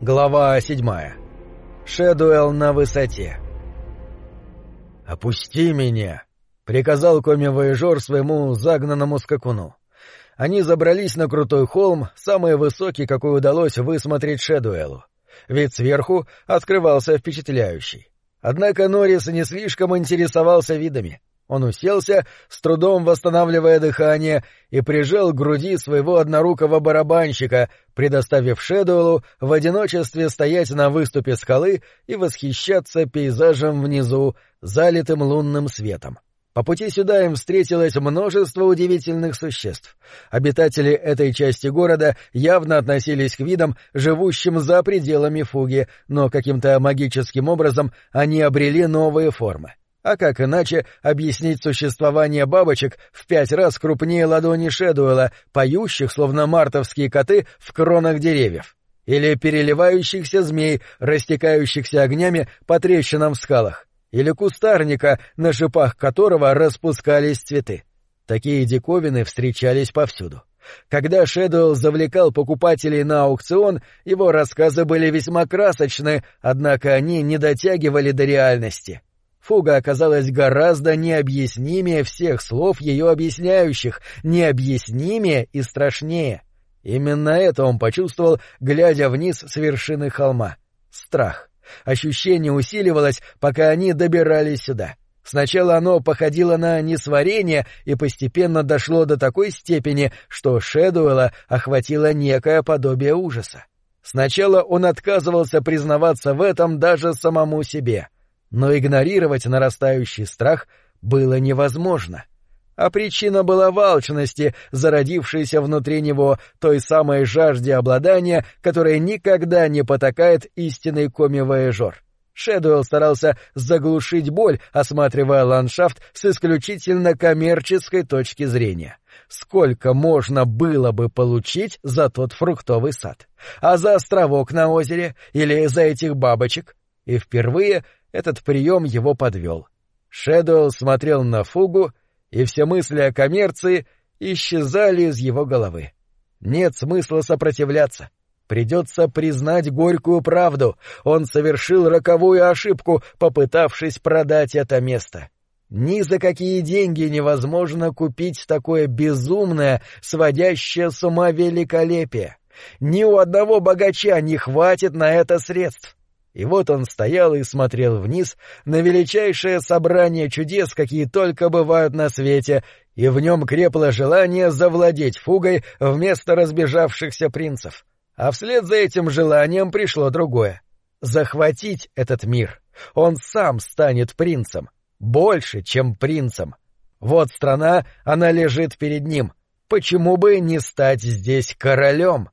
Глава седьмая. Шэдуэлл на высоте. «Опусти меня!» — приказал коми-воежор своему загнанному скакуну. Они забрались на крутой холм, самый высокий, какой удалось высмотреть Шэдуэлу. Вид сверху открывался впечатляющий. Однако Норрис не слишком интересовался видами. Он уселся, с трудом восстанавливая дыхание, и прижал к груди своего однорукого барабанщика, предоставив Шэдуэлу в одиночестве стоять на выступе скалы и восхищаться пейзажем внизу, залитым лунным светом. По пути сюда им встретилось множество удивительных существ. Обитатели этой части города явно относились к видам, живущим за пределами фуги, но каким-то магическим образом они обрели новые формы. А как иначе объяснить существование бабочек в пять раз крупнее ладони Шэдуэла, поющих, словно мартовские коты, в кронах деревьев? Или переливающихся змей, растекающихся огнями по трещинам в скалах? Или кустарника, на шипах которого распускались цветы? Такие диковины встречались повсюду. Когда Шэдуэлл завлекал покупателей на аукцион, его рассказы были весьма красочны, однако они не дотягивали до реальности — Фуга оказалась гораздо необъяснимее всех слов ее объясняющих, необъяснимее и страшнее. Именно это он почувствовал, глядя вниз с вершины холма. Страх. Ощущение усиливалось, пока они добирались сюда. Сначала оно походило на несварение и постепенно дошло до такой степени, что Шэдуэла охватило некое подобие ужаса. Сначала он отказывался признаваться в этом даже самому себе — но игнорировать нарастающий страх было невозможно. А причина была в алчности, зародившейся внутри него той самой жажде обладания, которая никогда не потакает истинный коми-вояжер. Шэдуэлл старался заглушить боль, осматривая ландшафт с исключительно коммерческой точки зрения. Сколько можно было бы получить за тот фруктовый сад? А за островок на озере? Или за этих бабочек? И впервые этот прием его подвел. Шэдоу смотрел на фугу, и все мысли о коммерции исчезали из его головы. Нет смысла сопротивляться. Придется признать горькую правду. Он совершил роковую ошибку, попытавшись продать это место. Ни за какие деньги невозможно купить такое безумное, сводящее с ума великолепие. Ни у одного богача не хватит на это средств. И вот он стоял и смотрел вниз на величайшее собрание чудес, какие только бывают на свете, и в нем крепло желание завладеть фугой вместо разбежавшихся принцев. А вслед за этим желанием пришло другое — захватить этот мир. Он сам станет принцем, больше, чем принцем. Вот страна, она лежит перед ним. Почему бы не стать здесь королем?